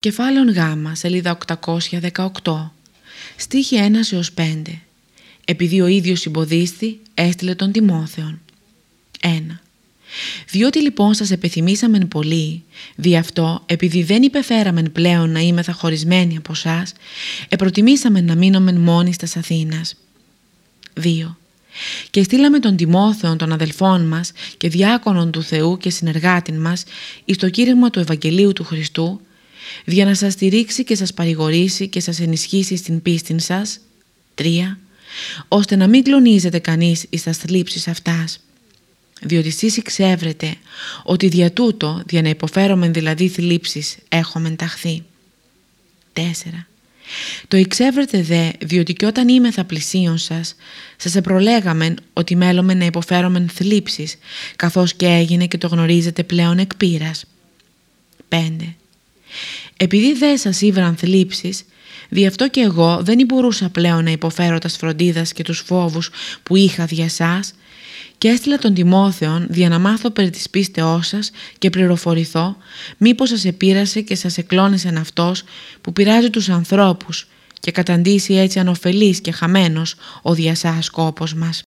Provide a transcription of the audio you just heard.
Κεφάλαιο Γ, σελίδα 818, στίχη 1 έως 5. Επειδή ο ίδιος συμποδίστη, έστειλε τον Τιμόθεον. 1. Διότι λοιπόν σας επιθυμήσαμεν πολύ, δι' αυτό, επειδή δεν υπεφέραμεν πλέον να είμαι χωρισμένοι από εσά, επροτιμήσαμεν να μείνομεν μόνοι στας Αθήνας. 2. Και στείλαμε τον Τιμόθεον των αδελφών μας και διάκονον του Θεού και συνεργάτην μας εις το κήρυγμα του Ευαγγελίου του Χριστού, για να σας στηρίξει και σας παρηγορήσει και σας ενισχύσει στην πίστη σας. 3. Ώστε να μην κλονίζετε κανείς εις τα θλίψεις αυτάς. Διότι εσείς εξεύρετε ότι δια τούτο, δια να υποφέρομεν δηλαδή θλίψεις, έχομεν ταχθεί. 4. Το εξεύρετε δε, διότι και όταν είμαι θα πλησίον σας, σας επρολέγαμεν ότι μέλομεν να υποφέρομεν θλίψεις, καθώς και έγινε και το γνωρίζετε πλέον εκ πείρας. 5. Επειδή δεν σας ήβραν θλίψεις, δι' αυτό και εγώ δεν μπορούσα πλέον να υποφέρω τας φροντίδας και τους φόβους που είχα δια σας και έστειλα τον Τιμόθεον για να μάθω περί της πίστεώς σας και πληροφορηθώ μήπως σας επήρασε και σας εκλώνησαν αυτός που πειράζει τους ανθρώπους και καταντήσει έτσι ανοφελής και χαμένος ο διασάς σκόπος μας.